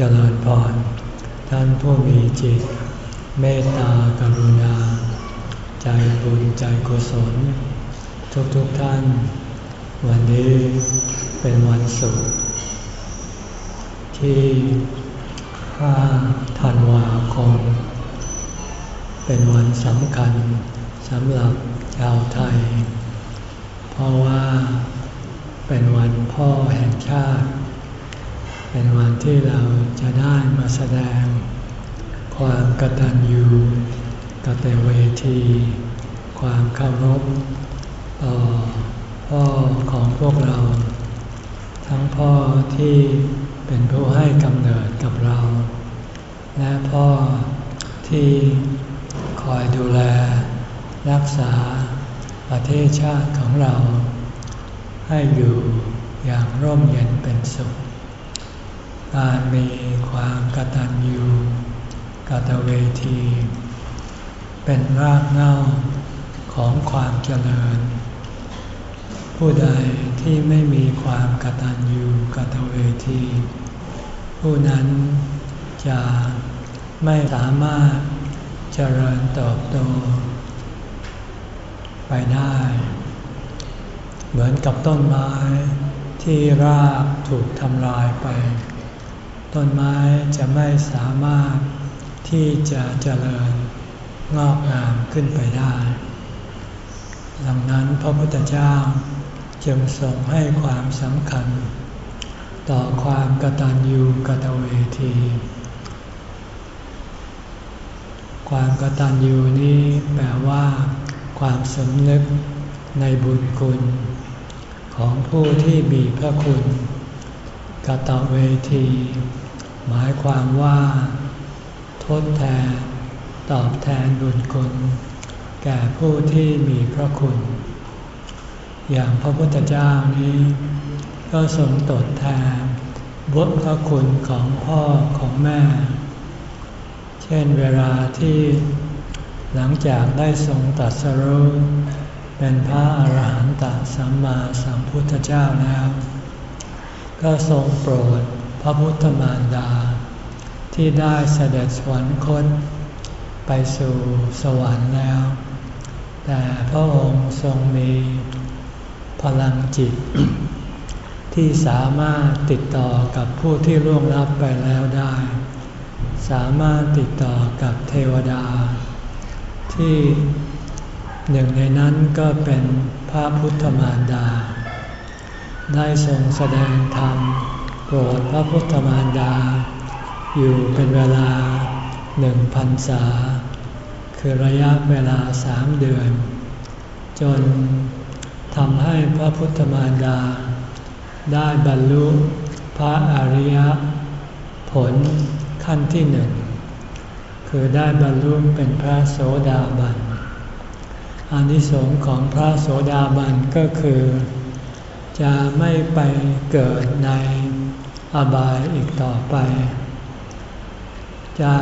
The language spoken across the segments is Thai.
เจริญพร ท่านผู้มีจิต เมตตากรุณา ใจบุญใจกุศล ทุกๆทท่าน วันนี้เป็นวันศุกร์ที่ 5 ธันวาคม เป็นวันสำคัญสำหรับชาวไทย เพราะว่าเป็นวันพ่อแห่งชาติ เป็นวันที่เราจะได้มาแสดง ความกตัญญูกตเวที ความเคารพต่อพ่อของพวกเรา ทั้งพ่อที่เป็นผู้ให้กำเนิดกับเรา และพ่อที่คอยดูแล รักษาประเทศชาติของเรา ให้อยู่อย่างร่มเย็นเป็นสุข การมีความกตัญญูกตเวที เป็นรากเหง้าของความเจริญ ผู้ใดที่ไม่มีความกตัญญูกตเวที ผู้นั้นจะไม่สามารถเจริญเติบโต ไปได้ เหมือนกับต้นไม้ที่รากถูกทำลายไป ต้นไม้จะไม่สามารถที่จะเจริญงอกงามขึ้นไปได้ ดังนั้นพระพุทธเจ้าจึงทรงให้ความสำคัญ ต่อความกตัญญูกตเวที ความกตัญญูนี้แปลว่า ความสำนึกในบุญคุณ ของผู้ที่มีพระคุณ กตเวที หมายความว่า ทดแทน ตอบแทนบุญคุณ แก่ผู้ที่มีพระคุณ อย่างพระพุทธเจ้านี้ ก็ทรงตดแทนบุญพระคุณของพ่อของแม่ เช่นเวลาที่หลังจากได้ทรงตัดสรุเป็นพระอาหารหันตสัมมาสัมพุทธเจ้าแล้ว ก็ทรงโปรดพระพุทธมารดา ที่ได้เสด็จสวรรคต ไปสู่สวรรค์แล้ว แต่พระองค์ทรงมีพลังจิต ที่สามารถติดต่อกับผู้ที่ร่วงลับไปแล้วได้ สามารถติดต่อกับเทวดา ที่หนึ่งในนั้นก็เป็นพระพุทธมารดา ได้ทรงแสดงธรรมโปรดพระพุทธมารดา อยู่เป็นเวลาหนึ่งพันษา คือระยะเวลาสามเดือน จนทำให้พระพุทธมารดา ได้บรรลุพระอริยผลขั้นที่หนึ่ง คือได้บรรลุเป็นพระโสดาบันอานิสงส์ของพระโสดาบันก็คือ จะไม่ไปเกิดในอบายอีกต่อไป จะ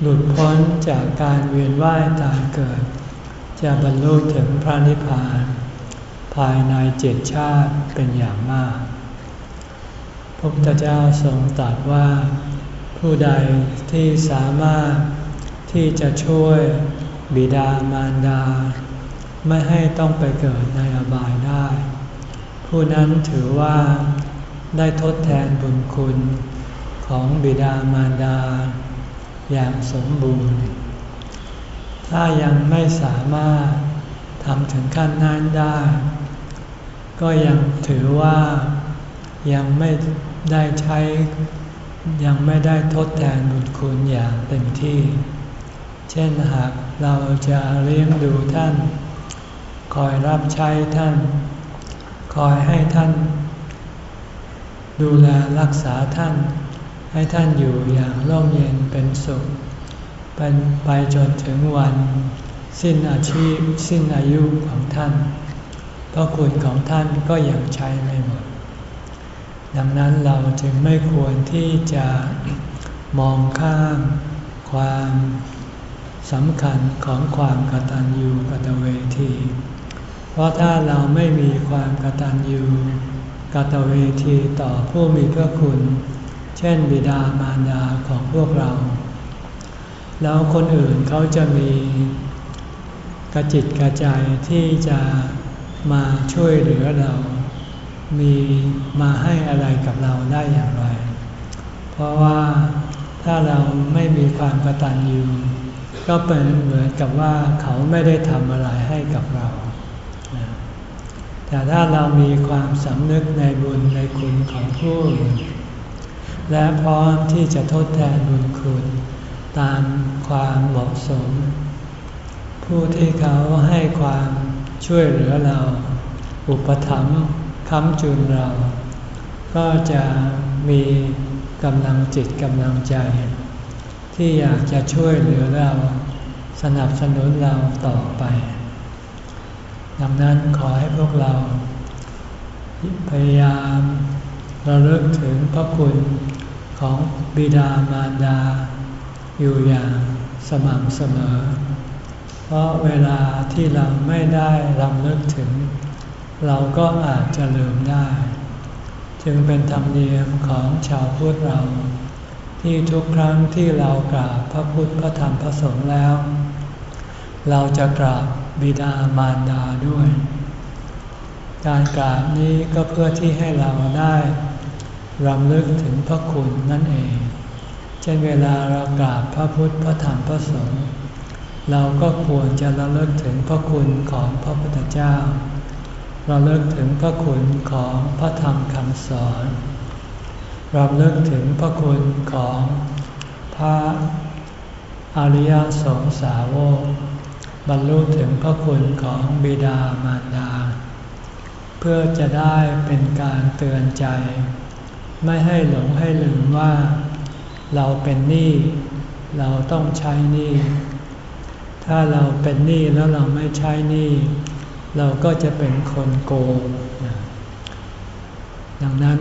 หลุดพ้นจากการเวียนว่ายตายเกิด จะบรรลุถึงพระนิพพาน ภายในเจ็ดชาติเป็นอย่างมาก พระพุทธเจ้าทรงตรัสว่า ผู้ใดที่สามารถที่จะช่วยบิดามารดา ไม่ให้ต้องไปเกิดในอบายได้ ผู้นั้นถือว่าได้ทดแทนบุญคุณของบิดามารดา อย่างสมบูรณ์ ถ้ายังไม่สามารถทำถึงขั้นนั้นได้ ก็ยังถือว่ายังไม่ได้ใช้ยังไม่ได้ทดแทนบุญคุณอย่างเต็มที่ เช่นหากเราจะเลี้ยงดูท่าน คอยรับใช้ท่าน อยให้ท่าน ดูแลรักษาท่าน ให้ท่านอยู่อย่างร่มเย็นเป็นสุข เป็นไปจนถึงวัน สิ้นอาชีพ สิ้นอายุของท่านพระคุณของท่านก็ยังใช้ไม่หมด ดังนั้นเราจึงไม่ควรที่จะมองข้ามความสำคัญของความกตัญญูกตเวที ราะถ้าเราไม่มีความกตัญญูกตเวทีต่อผู้มีพระคุณ เช่นบิดามารดาของพวกเรา แล้วคนอื่นเขาจะมีกระจิตกระใจที่จะมาช่วยเหลือเรา มีมาให้อะไรกับเราได้อย่างไร เพราะว่าถ้าเราไม่มีความกตัญญูก็เป็นเหมือนกับว่าเขาไม่ได้ทำอะไรให้กับเรา แต่ถ้าเรามีความสำนึกในบุญในคุณของผู้อื่นและพร้อมที่จะทดแทนบุญคุณ ตามความเหมาะสม ผู้ที่เขาให้ความช่วยเหลือเรา อุปถัมภ์ค้ำจุนเรา ก็จะมีกำลังจิตกำลังใจ ที่อยากจะช่วยเหลือเรา สนับสนุนเราต่อไป ดังนั้นขอให้พวกเรา พยายามระลึกถึงพระคุณของบิดามารดา อยู่อย่างสม่ำเสมอ เพราะเวลาที่เราไม่ได้รำลึกถึง เราก็อาจจะลืมได้ จึงเป็นธรรมเนียมของชาวพุทธเรา ที่ทุกครั้งที่เรากราบพระพุทธพระธรรมพระสงฆ์แล้ว เราจะกราบ บิดามารดาด้วย การกราบนี้ก็เพื่อที่ให้เราได้รำลึกถึงพระคุณนั่นเอง เช่นเวลาเรากราบพระพุทธพระธรรมพระสงฆ์เราก็ควรจะระลึกถึงพระคุณของพระพุทธเจ้าระลึกถึงพระคุณของพระธรรมคำสอนรำลึกถึงพระคุณของพระอริยสงสาวก บรรลุถึงพระคุณของบิดามารดา เพื่อจะได้เป็นการเตือนใจ ไม่ให้หลงให้ลืมว่า เราเป็นหนี้เราต้องใช้หนี้ถ้าเราเป็นหนี้แล้วเราไม่ใช้หนี้เราก็จะเป็นคนโกงดังนั้น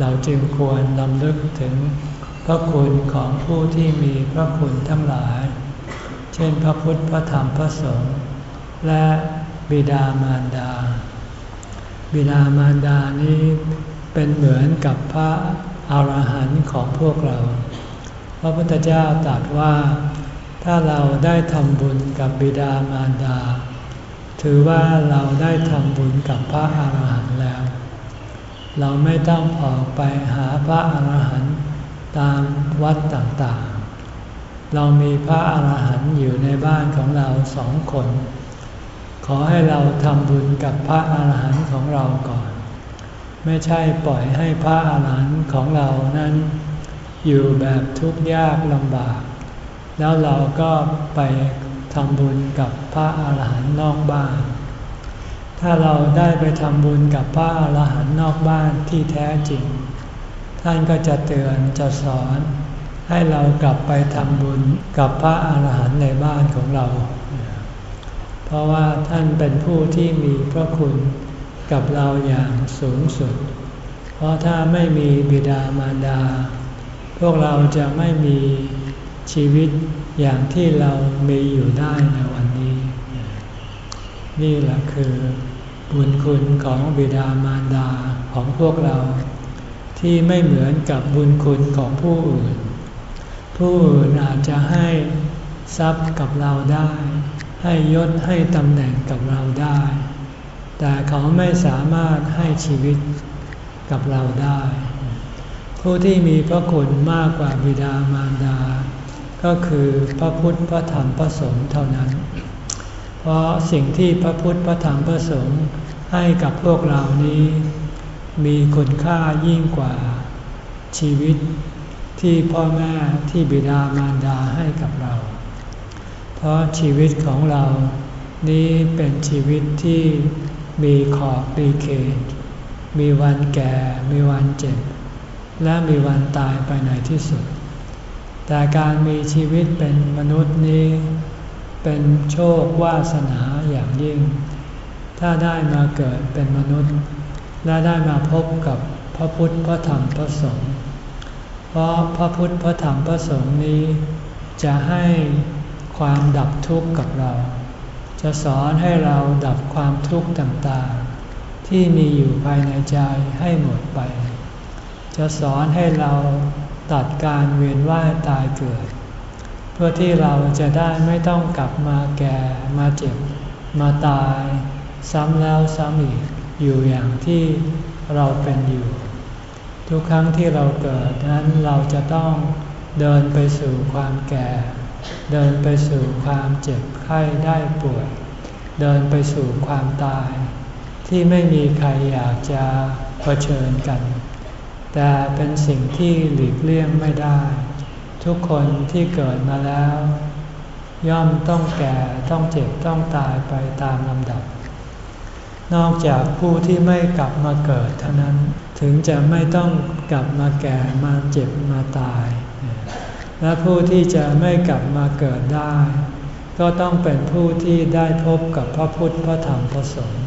เราจึงควรลำลึกถึงพระคุณของผู้ที่มีพระคุณทั้งหลาย ช่นพระพุทธ พระธรรม พระสงฆ์ และบิดามารดา บิดามารดานี้เป็นเหมือนกับพระอาหารหันต์ของพวกเรา พระพุทธเจ้าตรัสว่า ถ้าเราได้ทำบุญกับบิดามารดา ถือว่าเราได้ทำบุญกับพระอาหารหันต์แล้ว เราไม่ต้องออกไปหาพระอาหารหันต์ตามวัดต่างๆ เรามีพระอาหารหันต์อยู่ในบ้านของเราสองคน ขอให้เราทำบุญกับพระอาหารหันต์ของเราก่อน ไม่ใช่ปล่อยให้พระอาหารหันต์ของเรานั้น อยู่แบบทุกข์ยากลำบาก แล้วเราก็ไปทำบุญกับพระอาหารหันต์นอกบ้าน ถ้าเราได้ไปทำบุญกับพระอาหารหันต์นอกบ้านที่แท้จริง ท่านก็จะเตือนจะสอน ให้เรากลับไปทำบุญกับพระอาหารหันต์ในบ้านของเรา เพราะว่าท่านเป็นผู้ที่มีพระคุณกับเราอย่างสูงสุด เพราะถ้าไม่มีบิดามารดา พวกเราจะไม่มีชีวิตอย่างที่เรามีอยู่ได้ในวันนี้ นี่แหละคือบุญคุณของบิดามารดาของพวกเรา ที่ไม่เหมือนกับบุญคุณของผู้อื่น ผู้อื่นอาจจะให้ทรัพย์กับเราได้ ให้ยศให้ตำแหน่งกับเราได้ แต่เขาไม่สามารถให้ชีวิตกับเราได้ ผู้ที่มีพระคุณมากกว่าบิดามารดา ก็คือพระพุทธพระธรรมพระสงฆ์เท่านั้น เพราะสิ่งที่พระพุทธพระธรรมพระสงฆ์ให้กับพวกเรานี้ มีคุณค่ายิ่งกว่าชีวิต ที่พ่อแม่ที่บิดามารดาให้กับเรา เพราะชีวิตของเรานี้เป็นชีวิตที่มีขอบมีเขต มีวันแก่ มีวันเจ็บ และมีวันตายไปในที่สุด แต่การมีชีวิตเป็นมนุษย์นี้ เป็นโชควาสนาอย่างยิ่ง ถ้าได้มาเกิดเป็นมนุษย์ และได้มาพบกับพระพุทธพระธรรมพระสงฆ์ เพราะพระพุทธพระธรรมพระสงฆ์นี้ จะให้ความดับทุกข์กับเรา จะสอนให้เราดับความทุกข์ต่างๆ ที่มีอยู่ภายในใจให้หมดไป จะสอนให้เราตัดการเวียนว่ายตายเกิด เพื่อที่เราจะได้ไม่ต้องกลับมาแก่มาเจ็บ มาตาย ซ้ำแล้วซ้ำอีกอยู่อย่างที่เราเป็นอยู่ ทุกครั้งที่เราเกิดนั้นเราจะต้องเดินไปสู่ความแก่ เดินไปสู่ความเจ็บไข้ได้ป่วย เดินไปสู่ความตาย ที่ไม่มีใครอยากจะเผชิญกัน แต่เป็นสิ่งที่หลีกเลี่ยงไม่ได้ ทุกคนที่เกิดมาแล้ว ย่อมต้องแก่ต้องเจ็บต้องตายไปตามลำดับ นอกจากผู้ที่ไม่กลับมาเกิดเท่านั้น ถึงจะไม่ต้องกลับมาแก่มาเจ็บมาตาย และผู้ที่จะไม่กลับมาเกิดได้ ก็ต้องเป็นผู้ที่ได้พบกับพระพุทธพระธรรมพระสงฆ์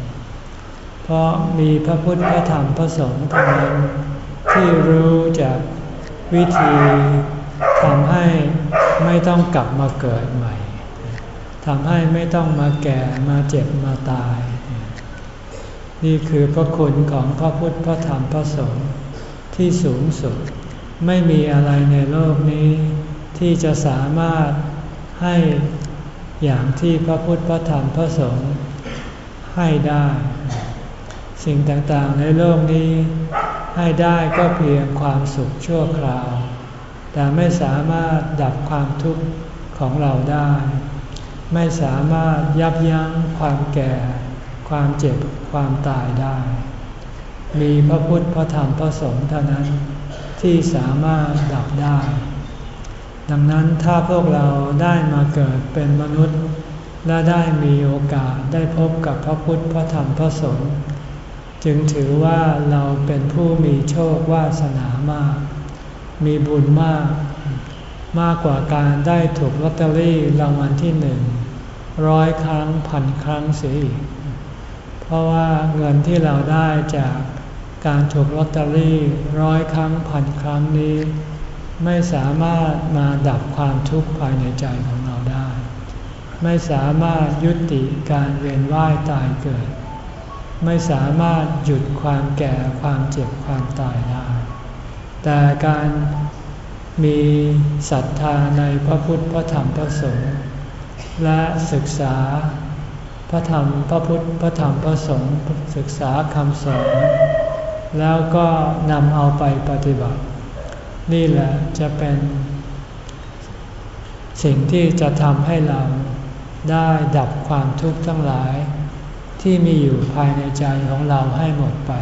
เพราะมีพระพุทธพระธรรมพระสงฆ์เท่านั้นที่รู้จากวิธีทำให้ไม่ต้องกลับมาเกิดใหม่ทำให้ไม่ต้องมาแก่มาเจ็บมาตาย นี่คือพระคุณของพระพุทธพระธรรมพระสงฆ์ที่สูงสุด ไม่มีอะไรในโลกนี้ ที่จะสามารถให้อย่างที่พระพุทธพระธรรมพระสงฆ์ให้ได้ สิ่งต่างๆในโลกนี้ ให้ได้ก็เพียงความสุขชั่วคราว แต่ไม่สามารถดับความทุกข์ของเราได้ ไม่สามารถยับยั้งความแก่ ความเจ็บความตายได้ มีพระพุทธพระธรรมพระสงฆ์เท่านั้นที่สามารถดับได้ ดังนั้นถ้าพวกเราได้มาเกิดเป็นมนุษย์ และได้มีโอกาสได้พบกับพระพุทธพระธรรมพระสงฆ์จึงถือว่าเราเป็นผู้มีโชควาสนามาก มีบุญมาก มากกว่าการได้ถูกลอตเตอรี่รางวัลที่หนึ่งร้อยครั้งพันครั้งเสียอีก ราะว่าเงินที่เราได้จากการถูกลอตเตอรี่ร้อยครั้งพันครั้งนี้ ไม่สามารถมาดับความทุกข์ภายในใจของเราได้ ไม่สามารถยุติการเวียนว่ายตายเกิด ไม่สามารถหยุดความแก่ความเจ็บความตายได้ แต่การมีศรัทธาในพระพุทธพระธรรมพระสงฆ์และศึกษา พระธรรมพระพุทธพระธรรมพระสงฆ์ศึกษาคำสอน แล้วก็นำเอาไปปฏิบัติ นี่แหละจะเป็น สิ่งที่จะทำให้เราได้ดับความทุกข์ทั้งหลาย ที่มีอยู่ภายในใจของเราให้หมดไป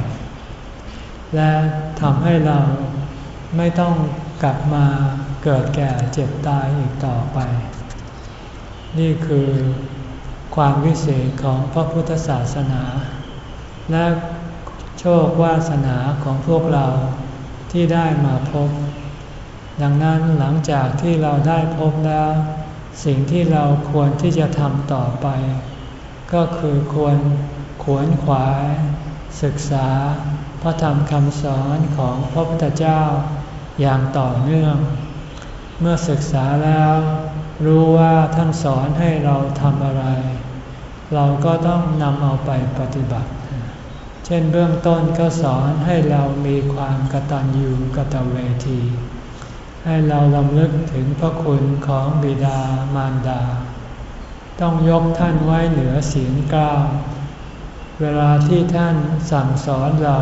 และทำให้เราไม่ต้องกลับมาเกิดแก่เจ็บตายอีกต่อไป นี่คือ ความวิเศษของพระพุทธศาสนา และโชควาสนาของพวกเราที่ได้มาพบ ดังนั้นหลังจากที่เราได้พบแล้ว สิ่งที่เราควรที่จะทำต่อไป ก็คือควรขวนขวาย ศึกษาพระธรรมคำสอนของพระพุทธเจ้าอย่างต่อเนื่อง เมื่อศึกษาแล้ว รู้ว่าท่านสอนให้เราทำอะไร เราก็ต้องนำเอาไปปฏิบัติ เช่นเบื้องต้นก็สอนให้เรามีความกตัญญูกตเวที ให้เราลำลึกถึงพระคุณของบิดามารดา ต้องยกท่านไว้เหนือศีลเก้าเวลาที่ท่านสั่งสอนเรา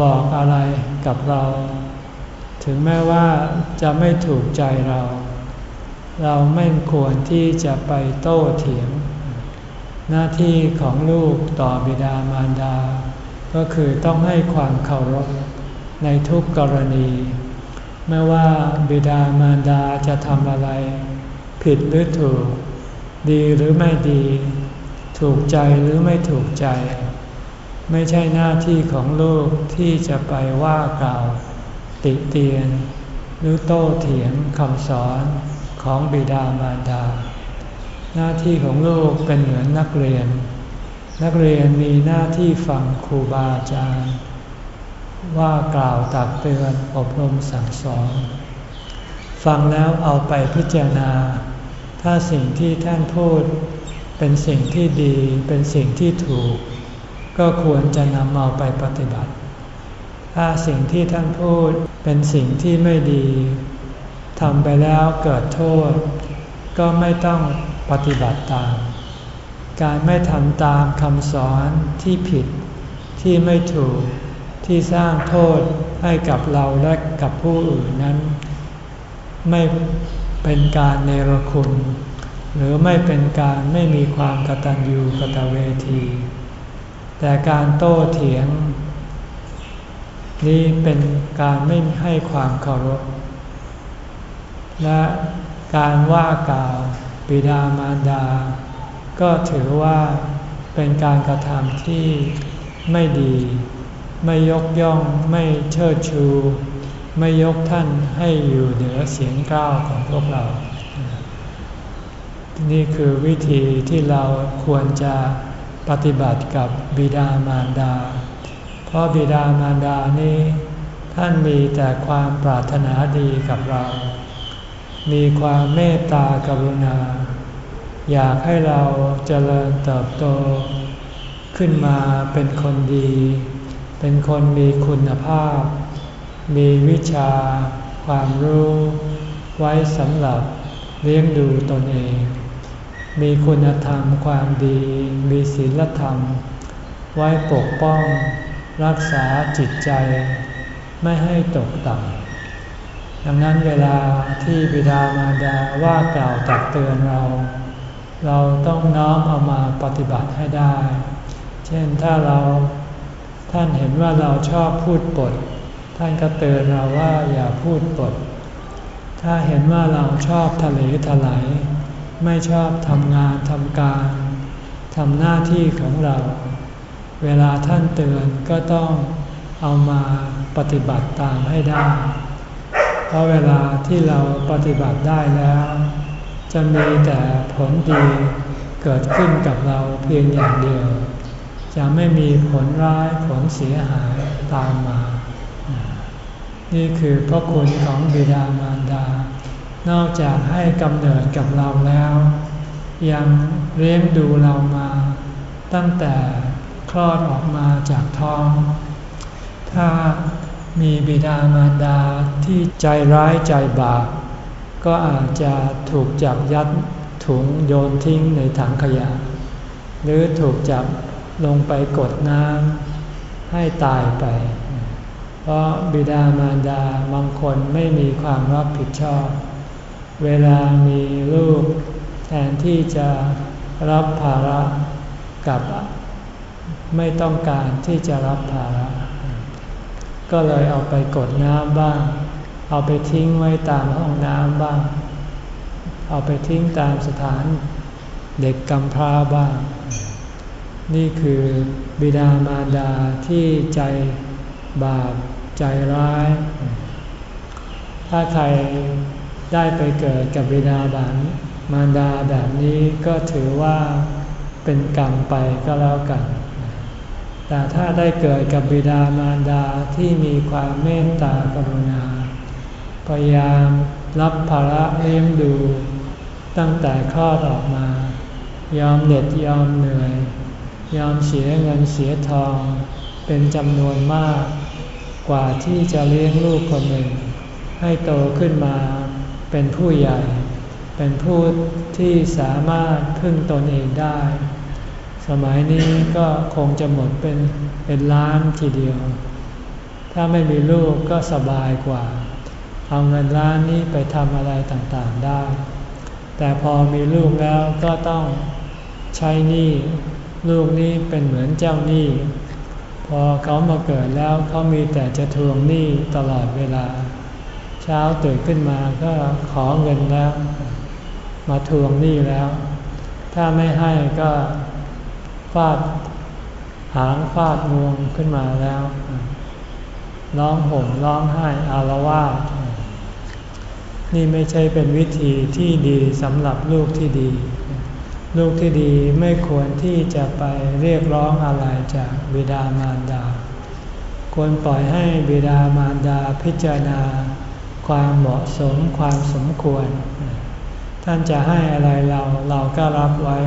บอกอะไรกับเรา ถึงแม้ว่าจะไม่ถูกใจเรา เราไม่ควรที่จะไปโต้เถียง หน้าที่ของลูกต่อบิดามารดา ก็คือต้องให้ความเคารพในทุกกรณี ไม่ว่าบิดามารดาจะทำอะไร ผิดหรือถูก ดีหรือไม่ดี ถูกใจหรือไม่ถูกใจ ไม่ใช่หน้าที่ของลูกที่จะไปว่ากล่าว ติเตียน หรือโต้เถียงคำสอน ของบิดามารดา หน้าที่ของลูกเป็นเหมือนนักเรียน นักเรียนมีหน้าที่ฟังครูบาอาจารย์ ว่ากล่าวตักเตือนอบรมสั่งสอน ฟังแล้วเอาไปพิจารณา ถ้าสิ่งที่ท่านพูดเป็นสิ่งที่ดีเป็นสิ่งที่ถูก ก็ควรจะนำเอาไปปฏิบัติ ถ้าสิ่งที่ท่านพูดเป็นสิ่งที่ไม่ดี ทำไปแล้วเกิดโทษ ก็ไม่ต้องปฏิบัติตาม การไม่ทำตามคำสอนที่ผิดที่ไม่ถูกที่สร้างโทษให้กับเราและกับผู้อื่นนั้น ไม่เป็นการเนรคุณ หรือไม่เป็นการไม่มีความกตัญญูกตเวที แต่การโต้เถียง นี่เป็นการไม่ให้ความเคารพ และการว่ากล่าวปิดามารดา ก็ถือว่าเป็นการกระทำที่ไม่ดี ไม่ยกย่องไม่เชิดชู ไม่ยกท่านให้อยู่เหนือเสียงกล้าวของพวกเรา นี่คือวิธีที่เราควรจะปฏิบัติกับบิดามารดา เพราะบิดามารดานี้ ท่านมีแต่ความปรารถนาดีกับเรา มีความเมตตากรุณา อยากให้เราเจริญเติบโต ขึ้นมาเป็นคนดี เป็นคนมีคุณภาพ มีวิชา ความรู้ ไว้สำหรับเลี้ยงดูตนเอง มีคุณธรรมความดี มีศีลธรรม ไว้ปกป้อง รักษาจิตใจ ไม่ให้ตกต่ำ ดังนั้นเวลาที่บิดามารดาว่ากล่าวตักเตือนเรา เราต้องน้อมเอามาปฏิบัติให้ได้ เช่นถ้าเราท่านเห็นว่าเราชอบพูดปด ท่านก็เตือนเราว่าอย่าพูดปด ถ้าเห็นว่าเราชอบทะเลถลายไม่ชอบทำงานทำการทำหน้าที่ของเรา เวลาท่านเตือนก็ต้องเอามาปฏิบัติตามให้ได้ เพราะเวลาที่เราปฏิบัติได้แล้ว จะมีแต่ผลดีเกิดขึ้นกับเราเพียงอย่างเดียว จะไม่มีผลร้ายผลเสียหายตามมา นี่คือพระคุณของบิดามารดา นอกจากให้กำเนิดกับเราแล้ว ยังเลี้ยงดูเรามา ตั้งแต่คลอดออกมาจากท้อง ถ้า มีบิดามารดาที่ใจร้ายใจบาปก็อาจจะถูกจับยัดถุงโยนทิ้งในถังขยะ หรือถูกจับลงไปกดน้ำให้ตายไป เพราะบิดามารดาบางคนไม่มีความรับผิดชอบ เวลามีลูกแทนที่จะรับภาระกับไม่ต้องการที่จะรับภาระ ก็เลยเอาไปกดน้ำบ้าง เอาไปทิ้งไว้ตามห้องน้ำบ้าง เอาไปทิ้งตามสถานเด็กกำพร้าบ้าง นี่คือบิดามารดาที่ใจบาปใจร้าย ถ้าใครได้ไปเกิดกับบิดาบานมารดาแบบนี้ก็ถือว่าเป็นกรรมไปก็แล้วกัน แต่ถ้าได้เกิดกับบิดามารดาที่มีความเมตตากรุณา พยายามรับภาระเลี้ยงดู ตั้งแต่คลอดออกมา ยอมเหน็ดยอมเหนื่อย ยอมเสียเงินเสียทอง เป็นจำนวนมาก กว่าที่จะเลี้ยงลูกคนหนึ่ง ให้โตขึ้นมาเป็นผู้ใหญ่ เป็นผู้ที่สามารถพึ่งตนเองได้ สมัยนี้ก็คงจะหมดเป็นเป็นล้านทีเดียว ถ้าไม่มีลูกก็สบายกว่า เอาเงินล้านนี้ไปทำอะไรต่างๆได้ แต่พอมีลูกแล้วก็ต้องใช้หนี้ลูกนี้เป็นเหมือนเจ้าหนี้ พอเขามาเกิดแล้วเขามีแต่จะทวงหนี้ตลอดเวลา เช้าตื่นขึ้นมาก็ขอเงินแล้ว มาทวงหนี้แล้ว ถ้าไม่ให้ก็ ฟาดหางฟาดงวงขึ้นมาแล้วร้องห่มร้องไห้อารวาสนี่ไม่ใช่เป็นวิธีที่ดีสำหรับลูกที่ดี ลูกที่ดีไม่ควรที่จะไปเรียกร้องอะไรจากบิดามารดา ควรปล่อยให้บิดามารดาพิจารณา ความเหมาะสมความสมควร ท่านจะให้อะไรเราเราก็รับไว้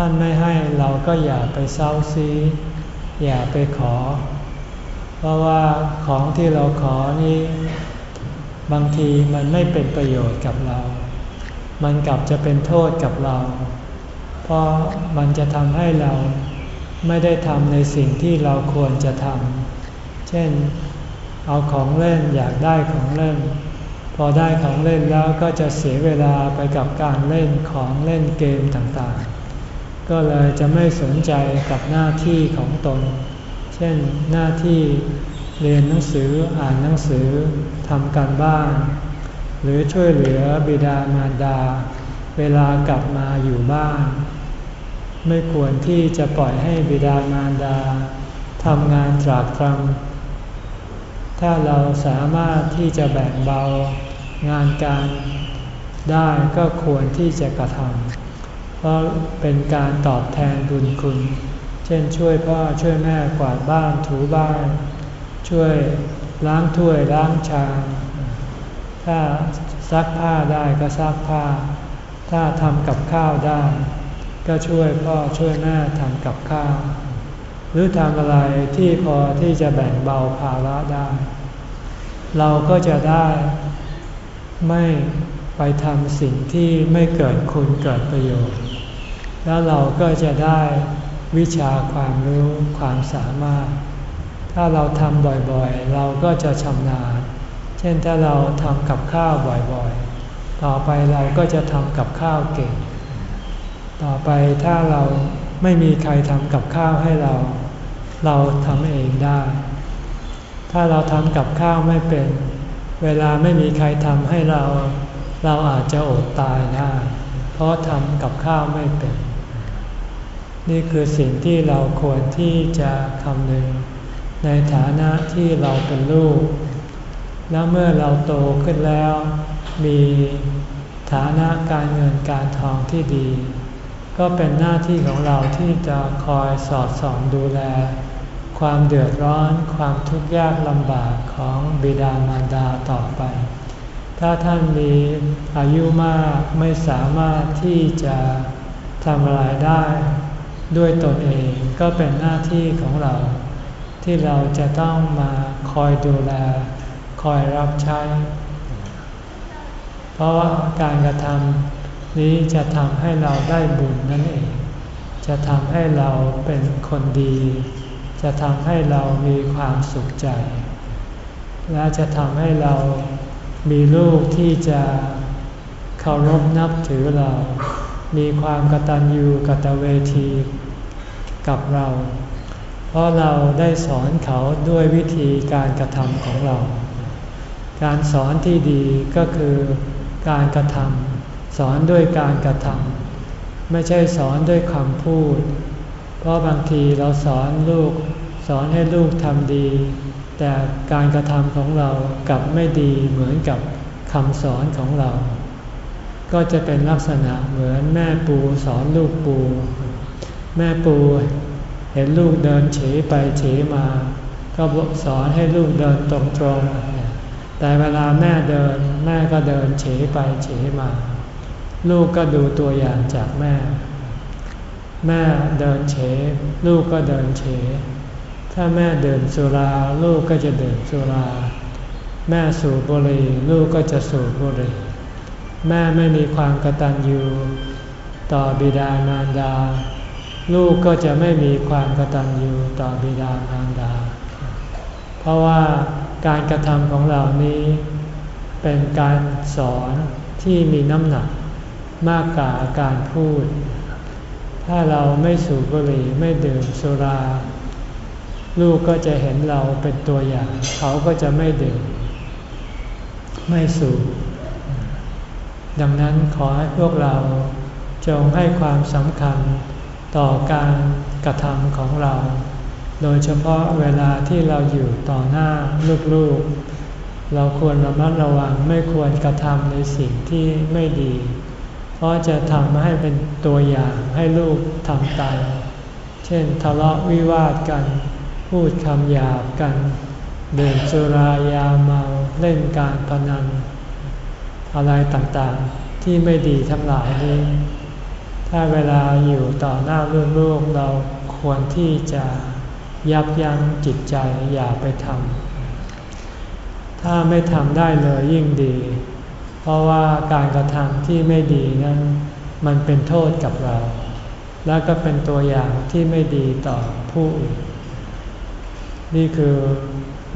ท่านไม่ให้เราก็อย่าไปเศร้าซีอย่าไปขอ เพราะว่าของที่เราขอนี้บางทีมันไม่เป็นประโยชน์กับเรา มันกลับจะเป็นโทษกับเรา เพราะมันจะทำให้เราไม่ได้ทำในสิ่งที่เราควรจะทำ เช่น เอาของเล่นอยากได้ของเล่น พอได้ของเล่นแล้วก็จะเสียเวลาไปกับการเล่นของเล่นเกมต่างๆ ก็เลยจะไม่สนใจกับหน้าที่ของตน เช่นหน้าที่เรียนหนังสืออ่านหนังสือทำการบ้าน หรือช่วยเหลือบิดามารดา เวลากลับมาอยู่บ้าน ไม่ควรที่จะปล่อยให้บิดามารดาทำงานตรากตรำถ้าเราสามารถที่จะแบ่งเบางานการได้ก็ควรที่จะกระทำ เพราะเป็นการตอบแทนบุญคุณ เช่นช่วยพ่อช่วยแม่กวาดบ้านถูบ้าน ช่วยล้างถ้วยล้างชามถ้าซักผ้าได้ก็ซักผ้า ถ้าทำกับข้าวได้ ก็ช่วยพ่อช่วยแม่ทำกับข้าว หรือทำอะไรที่พอที่จะแบ่งเบาภาระได้ เราก็จะได้ไม่ ไปทำสิ่งที่ไม่เกิดคุณเกิดประโยชน์ แล้วเราก็จะได้วิชาความรู้ความสามารถ ถ้าเราทำบ่อยๆ เราก็จะชำนาญ เช่นถ้าเราทำกับข้าวบ่อยๆ ต่อไปเราก็จะทำกับข้าวเก่ง ต่อไปถ้าเราไม่มีใครทำกับข้าวให้เรา เราทำเองได้ ถ้าเราทำกับข้าวไม่เป็น เวลาไม่มีใครทำให้เรา เราอาจจะอดตายได้ เพราะทำกับข้าวไม่เป็น นี่คือสิ่งที่เราควรที่จะคำนึง ในฐานะที่เราเป็นลูก แล้วเมื่อเราโตขึ้นแล้ว มีฐานะการเงินการทองที่ดี ก็เป็นหน้าที่ของเราที่จะคอยสอดส่องดูแล ความเดือดร้อน ความทุกข์ยากลำบากของบิดามารดาต่อไป ถ้าท่านมีอายุมากไม่สามารถที่จะทำอะไรได้ด้วยตนเองก็เป็นหน้าที่ของเรา ที่เราจะต้องมาคอยดูแล คอยรับใช้ เพราะว่าการกระทำนี้จะทำให้เราได้บุญนั่นเอง จะทำให้เราเป็นคนดี จะทำให้เรามีความสุขใจ และจะทำให้เรา มีลูกที่จะเคารพนับถือเรา มีความกตัญญูกตเวทีกับเรา เพราะเราได้สอนเขาด้วยวิธีการกระทำของเรา การสอนที่ดีก็คือการกระทำสอนด้วยการกระทำไม่ใช่สอนด้วยคำพูด เพราะบางทีเราสอนลูก สอนให้ลูกทำดี แต่การกระทำของเรากลับไม่ดีเหมือนกับคำสอนของเรา ก็จะเป็นลักษณะเหมือนแม่ปูสอนลูกปู แม่ปูเห็นลูกเดินเฉยไปเฉยมา ก็สอนให้ลูกเดินตรงๆ แต่เวลาแม่เดินแม่ก็เดินเฉยไปเฉยมา ลูกก็ดูตัวอย่างจากแม่ แม่เดินเฉลูกก็เดินเฉ ถ้าแม่เดินสุราลูกก็จะเดินสุรา แม่สูบบุหรี่ลูกก็จะสูบบุหรี่ แม่ไม่มีความกตัญญูต่อบิดามารดา ลูกก็จะไม่มีความกตัญญูต่อบิดามารดา เพราะว่าการกระทำของเรานี้เป็นการสอนที่มีน้ำหนักมากกว่าการพูด ถ้าเราไม่สูบบุหรี่ไม่ดื่มสุรา ลูกก็จะเห็นเราเป็นตัวอย่าง เขาก็จะไม่ดื่มไม่สูบดังนั้นขอให้พวกเราจงให้ความสำคัญต่อการกระทำของเรา โดยเฉพาะเวลาที่เราอยู่ต่อหน้าลูกๆ เราควรระมัดระวังไม่ควรกระทำในสิ่งที่ไม่ดี เพราะจะทำให้เป็นตัวอย่างให้ลูกทำตาม เช่นทะเลาะวิวาทกัน พูดคำหยาบกันเดื่มสุรายาเมาเล่นการพนัน อะไรต่างๆที่ไม่ดีทั้งหลายนี้ ถ้าเวลาอยู่ต่อหน้าลูกๆเราควรที่จะยับยั้งจิตใจอย่าไปทำถ้าไม่ทำได้เลยยิ่งดี เพราะว่าการกระทำที่ไม่ดีนั้นมันเป็นโทษกับเรา และก็เป็นตัวอย่างที่ไม่ดีต่อผู้อื่น นี่คือ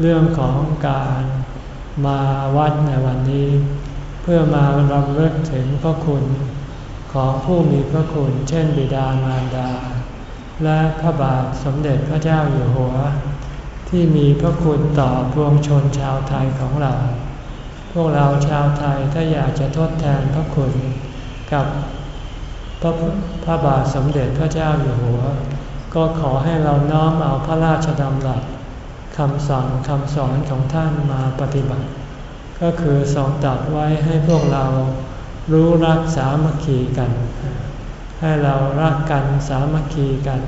เรื่องของการมาวัดในวันนี้ เพื่อมารำลึกถึงพระคุณของผู้มีพระคุณ เช่นบิดามารดา และพระบาทสมเด็จพระเจ้าอยู่หัว ที่มีพระคุณต่อพวงชนชาวไทยของเรา พวกเราชาวไทยถ้าอยากจะทดแทนพระคุณกับพระพระบาทสมเด็จพระเจ้าอยู่หัว ก็ขอให้เราน้อมเอาพระราชดำรัส คำสั่งคำสอนของท่านมาปฏิบัติ ก็คือสอนตัดไว้ให้พวกเรารู้รักสามัคคีกัน ให้เรารักกันสามัคคีกัน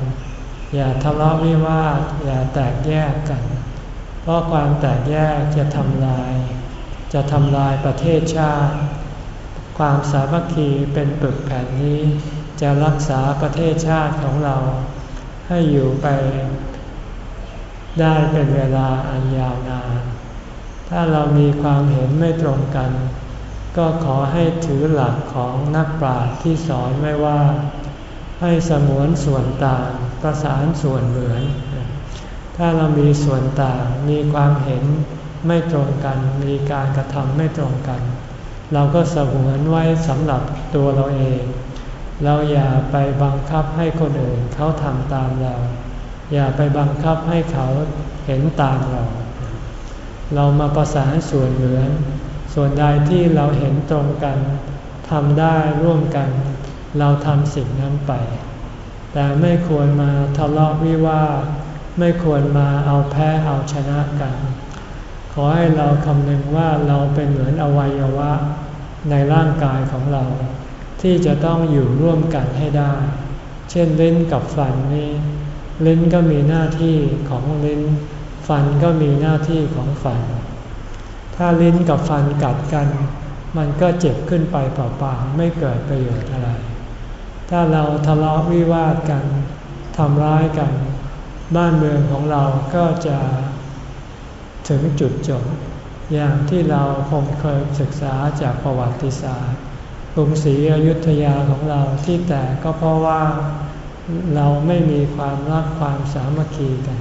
อย่าทะเลาะวิวาทอย่าแตกแยกกัน เพราะความแตกแยกจะทำลาย จะทำลายประเทศชาติ ความสามัคคีเป็นปึกแผ่นนี้ จะรักษาประเทศชาติของเรา ให้อยู่ไป ได้เป็นเวลาอันยาวนาน ถ้าเรามีความเห็นไม่ตรงกัน ก็ขอให้ถือหลักของนักปราชญ์ที่สอนไว้ว่า ให้สมวนส่วนต่างประสานส่วนเหมือน ถ้าเรามีส่วนต่างมีความเห็นไม่ตรงกัน มีการกระทำไม่ตรงกัน เราก็สมวนไว้สำหรับตัวเราเอง เราอย่าไปบังคับให้คนอื่นเขาทำตามเรา อย่าไปบังคับให้เขาเห็นตามเรา เรามาประสานส่วนเหมือน ส่วนใดที่เราเห็นตรงกันทำได้ร่วมกัน เราทำสิ่งนั้นไป แต่ไม่ควรมาทะเลาะวิวาทไม่ควรมาเอาแพ้เอาชนะกัน ขอให้เราคำนึงว่าเราเป็นเหมือนอวัยวะในร่างกายของเรา ที่จะต้องอยู่ร่วมกันให้ได้ เช่นเล่นกับฟันนี้ ลิ้นก็มีหน้าที่ของลิ้น ฟันก็มีหน้าที่ของฟัน ถ้าลิ้นกับฟันกัดกัน มันก็เจ็บขึ้นไปเปล่าๆไม่เกิดประโยชน์อะไร ถ้าเราทะเลาะวิวาทกันทำร้ายกัน บ้านเมืองของเราก็จะถึงจุดจบ อย่างที่เราคงเคยศึกษาจากประวัติศาสตร์กรุงศรีอยุธยาของเราที่แตกก็เพราะว่า เราไม่มีความรักความสามัคคีกัน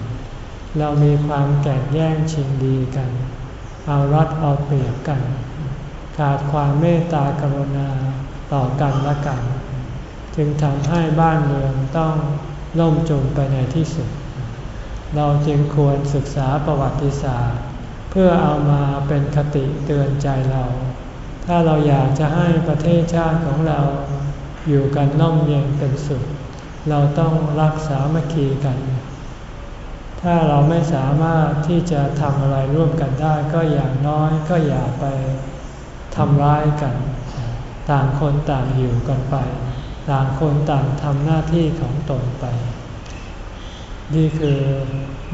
เรามีความแก่งแย่งชิงดีกัน เอารัดเอาเปรียบกัน ขาดความเมตตากรุณาต่อกันและกัน จึงทำให้บ้านเมืองต้องล่มจมไปในที่สุด เราจึงควรศึกษาประวัติศาสตร์ เพื่อเอามาเป็นคติเตือนใจเรา ถ้าเราอยากจะให้ประเทศชาติของเราอยู่กันน่มเย็นเป็นสุข เราต้องรักษามัคคีกัน ถ้าเราไม่สามารถที่จะทำอะไรร่วมกันได้ก็อย่างน้อยก็อย่าไปทำร้ายกัน ต่างคนต่างอยู่กันไป ต่างคนต่างทำหน้าที่ของตนไป นี่คือ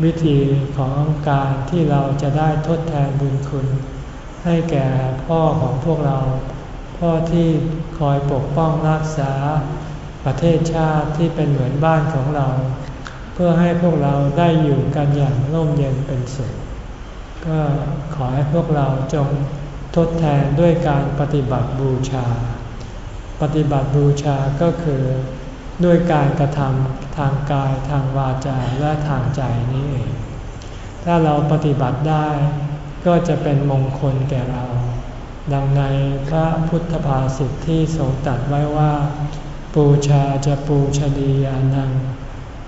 วิธีของการที่เราจะได้ทดแทนบุญคุณ ให้แก่พ่อของพวกเรา พ่อที่คอยปกป้องรักษา ประเทศชาติที่เป็นเหมือนบ้านของเรา เพื่อให้พวกเราได้อยู่กันอย่างร่มเย็นเป็นสุข ก็ขอให้พวกเราจงทดแทนด้วยการปฏิบัติบูชา ปฏิบัติบูชาก็คือด้วยการกระทำทางกายทางวาจาและทางใจนี้เอง ถ้าเราปฏิบัติได้ก็จะเป็นมงคลแก่เรา ดังในพระพุทธภาษิตที่ทรงตัดไว้ว่า ปูชาจะปูชนียานัง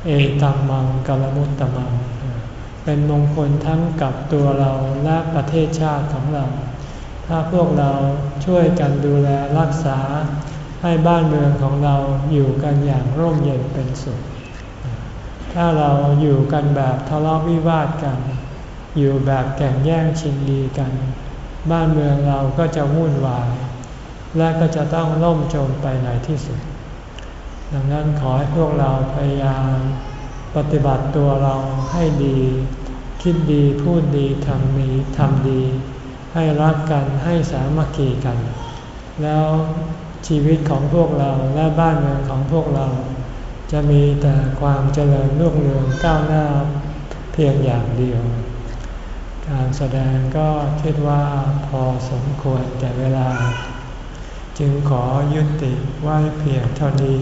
เอตัมมังกลมุตตมัง เป็นมงคลทั้งกับตัวเราและประเทศชาติของเรา ถ้าพวกเราช่วยกันดูแลรักษาให้บ้านเมืองของเราอยู่กันอย่างร่มเย็นเป็นสุข ถ้าเราอยู่กันแบบทะเลาะวิวาทกัน อยู่แบบแข่งแย่งชิงดีกัน บ้านเมืองเราก็จะวุ่นวาย และก็จะต้องล่มจมไปในที่สุด ดังนั้นขอให้พวกเราพยายามปฏิบัติตัวเราให้ดี คิดดีพูดดีทำดีทำดี ให้รักกันให้สามัคคีกัน แล้วชีวิตของพวกเราและบ้านเมืองของพวกเรา จะมีแต่ความเจริญรุ่งเรืองก้าวหน้าเพียงอย่างเดียว การแสดงก็คิดว่าพอสมควรแต่เวลา จึงขอยุติไว้เพียงเท่านี้